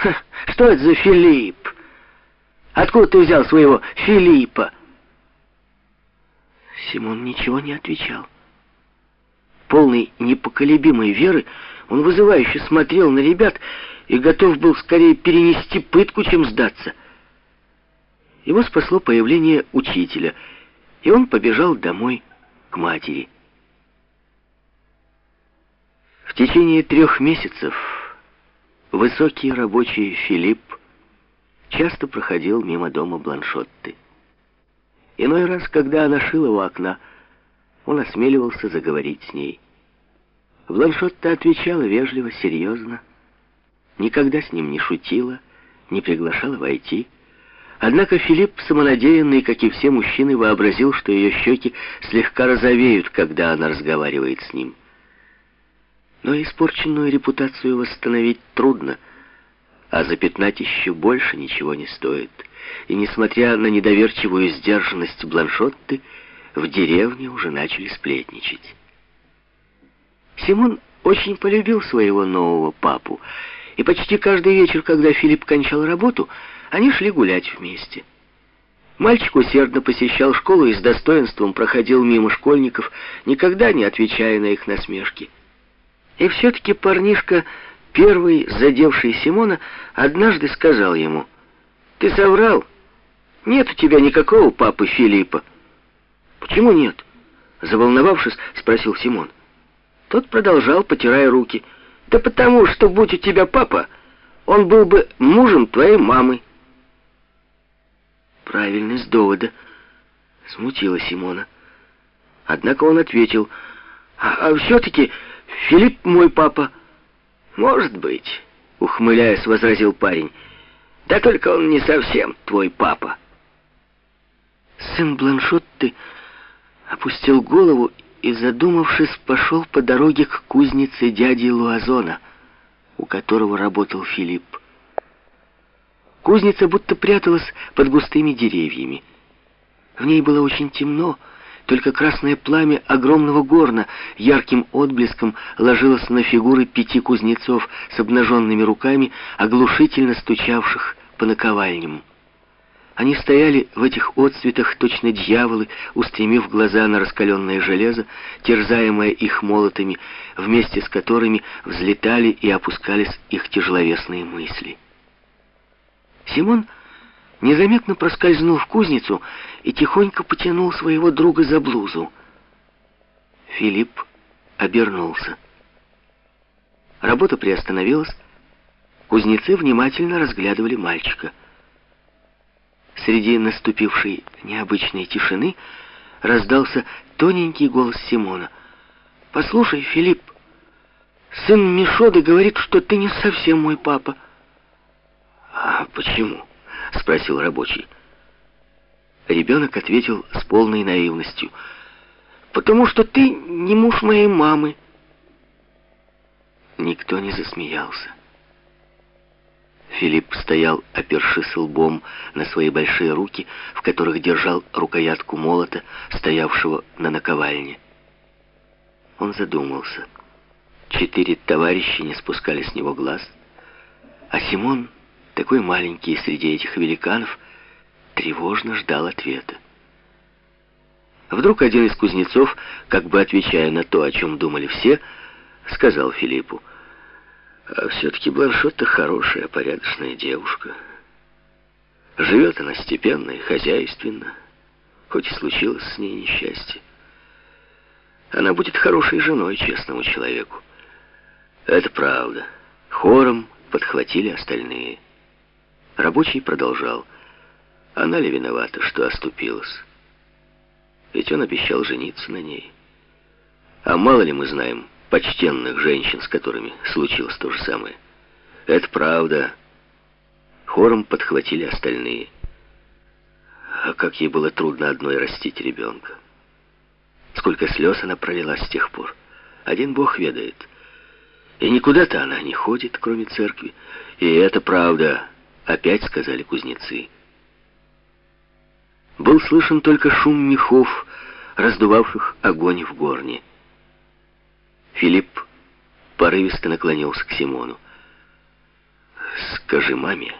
Ха, что это за Филипп? Откуда ты взял своего Филиппа? Симон ничего не отвечал. Полный непоколебимой веры, он вызывающе смотрел на ребят и готов был скорее перенести пытку, чем сдаться. Его спасло появление учителя, и он побежал домой к матери. В течение трех месяцев высокий рабочий Филипп часто проходил мимо дома Бланшотты. Иной раз, когда она шила у окна, он осмеливался заговорить с ней. Бланшотта отвечала вежливо, серьезно, никогда с ним не шутила, не приглашала войти. Однако Филипп, самонадеянный, как и все мужчины, вообразил, что ее щеки слегка розовеют, когда она разговаривает с ним. Но испорченную репутацию восстановить трудно, а запятнать еще больше ничего не стоит. И несмотря на недоверчивую сдержанность Бланшотты, в деревне уже начали сплетничать. Симон очень полюбил своего нового папу, и почти каждый вечер, когда Филипп кончал работу, они шли гулять вместе. Мальчик усердно посещал школу и с достоинством проходил мимо школьников, никогда не отвечая на их насмешки. И все-таки парнишка, первый задевший Симона, однажды сказал ему, «Ты соврал? Нет у тебя никакого папы Филиппа». «Почему нет?» Заволновавшись, спросил Симон. Тот продолжал, потирая руки. «Да потому, что, будь у тебя папа, он был бы мужем твоей мамы». Правильность довода смутила Симона. Однако он ответил, «А, а все-таки Филипп мой папа». «Может быть», — ухмыляясь, возразил парень, «да только он не совсем твой папа». Сын Бланшотты опустил голову и, задумавшись, пошел по дороге к кузнице дяди Луазона, у которого работал Филипп. Кузница будто пряталась под густыми деревьями. В ней было очень темно, только красное пламя огромного горна ярким отблеском ложилось на фигуры пяти кузнецов с обнаженными руками, оглушительно стучавших по наковальням. Они стояли в этих отцветах, точно дьяволы, устремив глаза на раскаленное железо, терзаемое их молотами, вместе с которыми взлетали и опускались их тяжеловесные мысли. Симон незаметно проскользнул в кузницу и тихонько потянул своего друга за блузу. Филипп обернулся. Работа приостановилась. Кузнецы внимательно разглядывали мальчика. Среди наступившей необычной тишины раздался тоненький голос Симона. «Послушай, Филипп, сын Мишоды говорит, что ты не совсем мой папа». «А почему?» — спросил рабочий. Ребенок ответил с полной наивностью. «Потому что ты не муж моей мамы». Никто не засмеялся. Филипп стоял, опершись лбом на свои большие руки, в которых держал рукоятку молота, стоявшего на наковальне. Он задумался. Четыре товарища не спускали с него глаз, а Симон, такой маленький среди этих великанов, тревожно ждал ответа. Вдруг один из кузнецов, как бы отвечая на то, о чем думали все, сказал Филиппу, а все-таки Бланшотта хорошая, порядочная девушка. Живет она степенно и хозяйственно, хоть и случилось с ней несчастье. Она будет хорошей женой честному человеку. Это правда. Хором подхватили остальные. Рабочий продолжал. Она ли виновата, что оступилась? Ведь он обещал жениться на ней. А мало ли мы знаем, почтенных женщин, с которыми случилось то же самое. Это правда. Хором подхватили остальные. А как ей было трудно одной растить ребенка. Сколько слез она пролила с тех пор. Один Бог ведает. И никуда-то она не ходит, кроме церкви. И это правда, опять сказали кузнецы. Был слышен только шум мехов, раздувавших огонь в горне. Филипп порывисто наклонился к Симону. скажи маме,